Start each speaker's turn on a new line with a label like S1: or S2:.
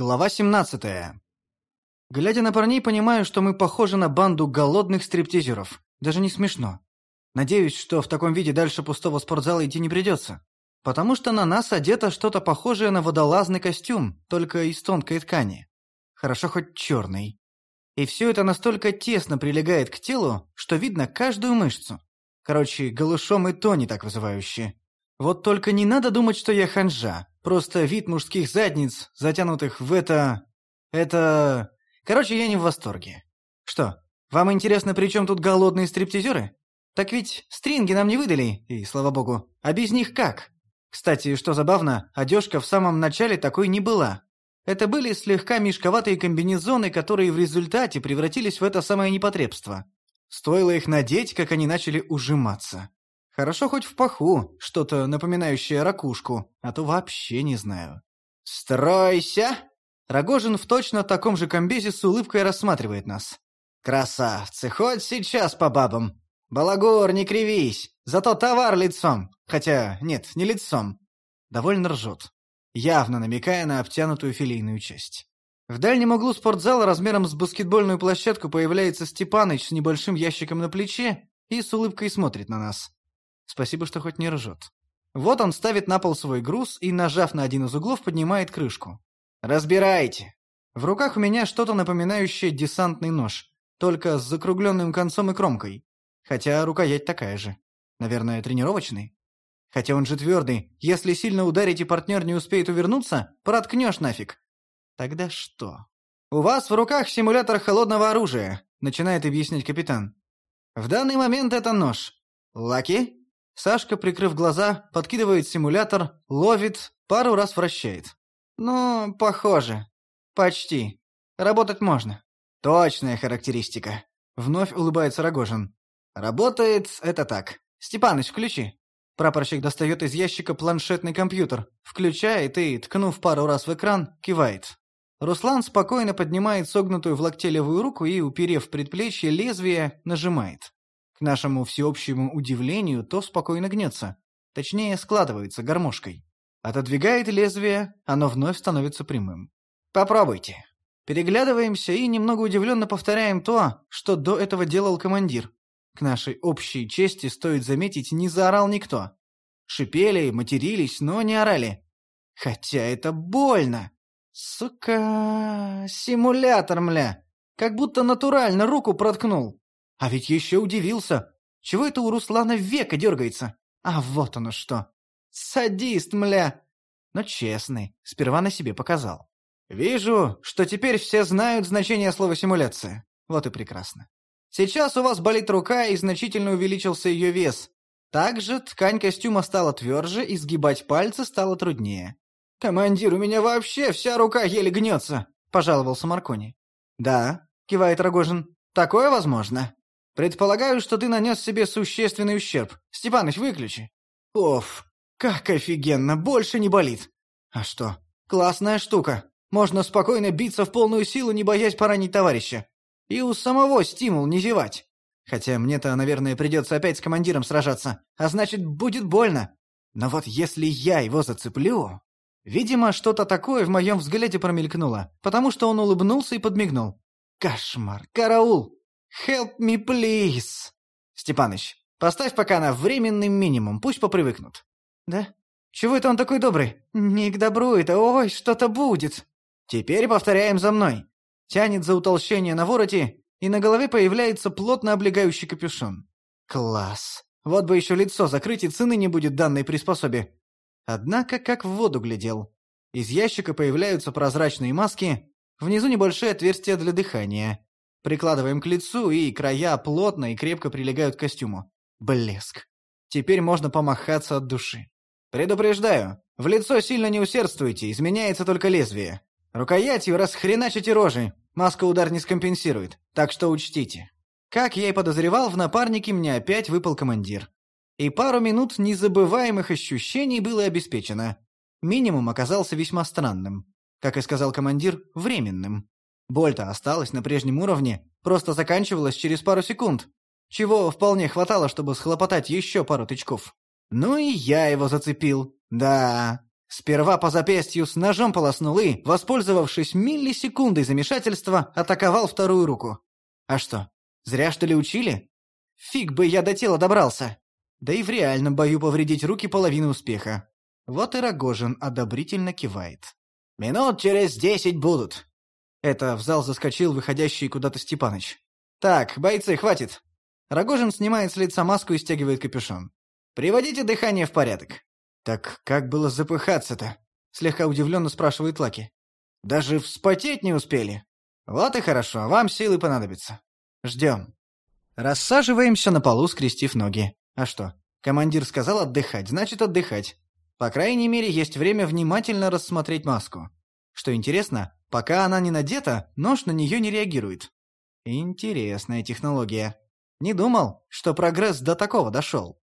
S1: Глава 17. Глядя на парней, понимаю, что мы похожи на банду голодных стриптизеров. Даже не смешно. Надеюсь, что в таком виде дальше пустого спортзала идти не придется. Потому что на нас одето что-то похожее на водолазный костюм, только из тонкой ткани. Хорошо хоть черный. И все это настолько тесно прилегает к телу, что видно каждую мышцу. Короче, голышом и то не так вызывающе. Вот только не надо думать, что я ханжа. Просто вид мужских задниц, затянутых в это... Это... Короче, я не в восторге. Что, вам интересно, при чем тут голодные стриптизеры? Так ведь стринги нам не выдали, и слава богу. А без них как? Кстати, что забавно, одежка в самом начале такой не была. Это были слегка мешковатые комбинезоны, которые в результате превратились в это самое непотребство. Стоило их надеть, как они начали ужиматься. Хорошо хоть в паху, что-то напоминающее ракушку, а то вообще не знаю. «Стройся!» Рогожин в точно таком же комбезе с улыбкой рассматривает нас. «Красавцы, хоть сейчас по бабам! Балагур, не кривись! Зато товар лицом! Хотя, нет, не лицом!» Довольно ржет, явно намекая на обтянутую филейную часть. В дальнем углу спортзала размером с баскетбольную площадку появляется Степаныч с небольшим ящиком на плече и с улыбкой смотрит на нас. Спасибо, что хоть не ржет. Вот он ставит на пол свой груз и, нажав на один из углов, поднимает крышку. «Разбирайте!» В руках у меня что-то напоминающее десантный нож, только с закругленным концом и кромкой. Хотя рукоять такая же. Наверное, тренировочный. Хотя он же твердый. Если сильно ударить и партнер не успеет увернуться, проткнешь нафиг. Тогда что? «У вас в руках симулятор холодного оружия», — начинает объяснять капитан. «В данный момент это нож. Лаки?» Сашка, прикрыв глаза, подкидывает симулятор, ловит, пару раз вращает. «Ну, похоже. Почти. Работать можно». «Точная характеристика». Вновь улыбается Рогожин. «Работает это так. Степаныч, включи». Прапорщик достает из ящика планшетный компьютер, включает и, ткнув пару раз в экран, кивает. Руслан спокойно поднимает согнутую в локте левую руку и, уперев предплечье лезвие, нажимает. К нашему всеобщему удивлению, то спокойно гнется. Точнее, складывается гармошкой. Отодвигает лезвие, оно вновь становится прямым. «Попробуйте». Переглядываемся и немного удивленно повторяем то, что до этого делал командир. К нашей общей чести стоит заметить, не заорал никто. Шипели, матерились, но не орали. Хотя это больно. Сука, симулятор, мля. Как будто натурально руку проткнул. А ведь еще удивился. Чего это у Руслана века дергается? А вот оно что. Садист, мля. Но честный, сперва на себе показал. Вижу, что теперь все знают значение слова «симуляция». Вот и прекрасно. Сейчас у вас болит рука, и значительно увеличился ее вес. Также ткань костюма стала тверже, и сгибать пальцы стало труднее. «Командир, у меня вообще вся рука еле гнется», — пожаловался Маркони. «Да», — кивает Рогожин, — «такое возможно». Предполагаю, что ты нанес себе существенный ущерб. Степаныч, выключи. Оф, как офигенно, больше не болит. А что? Классная штука. Можно спокойно биться в полную силу, не боясь поранить товарища. И у самого стимул не зевать. Хотя мне-то, наверное, придется опять с командиром сражаться, а значит, будет больно. Но вот если я его зацеплю... Видимо, что-то такое в моем взгляде промелькнуло, потому что он улыбнулся и подмигнул. Кошмар, караул! «Help me, please!» «Степаныч, поставь пока на временный минимум, пусть попривыкнут». «Да? Чего это он такой добрый? Не к добру это, ой, что-то будет!» «Теперь повторяем за мной». Тянет за утолщение на вороте, и на голове появляется плотно облегающий капюшон. «Класс! Вот бы еще лицо закрыть, и цены не будет данной приспособе». Однако, как в воду глядел. Из ящика появляются прозрачные маски, внизу небольшие отверстия для дыхания. Прикладываем к лицу, и края плотно и крепко прилегают к костюму. Блеск. Теперь можно помахаться от души. Предупреждаю, в лицо сильно не усердствуйте, изменяется только лезвие. Рукоятью расхреначите рожи, маска удар не скомпенсирует, так что учтите. Как я и подозревал, в напарнике мне опять выпал командир. И пару минут незабываемых ощущений было обеспечено. Минимум оказался весьма странным. Как и сказал командир, временным. Боль-то осталась на прежнем уровне, просто заканчивалась через пару секунд, чего вполне хватало, чтобы схлопотать еще пару тычков. Ну и я его зацепил. Да, Сперва по запястью с ножом полоснул и, воспользовавшись миллисекундой замешательства, атаковал вторую руку. А что, зря что ли учили? Фиг бы я до тела добрался. Да и в реальном бою повредить руки половины успеха. Вот и Рогожин одобрительно кивает. «Минут через десять будут». Это в зал заскочил выходящий куда-то Степаныч. «Так, бойцы, хватит». Рогожин снимает с лица маску и стягивает капюшон. «Приводите дыхание в порядок». «Так как было запыхаться-то?» Слегка удивленно спрашивает Лаки. «Даже вспотеть не успели». «Вот и хорошо, вам силы понадобятся. Ждем». Рассаживаемся на полу, скрестив ноги. А что? Командир сказал отдыхать, значит отдыхать. По крайней мере, есть время внимательно рассмотреть маску. Что интересно, пока она не надета, нож на нее не реагирует. Интересная технология. Не думал, что прогресс до такого дошел.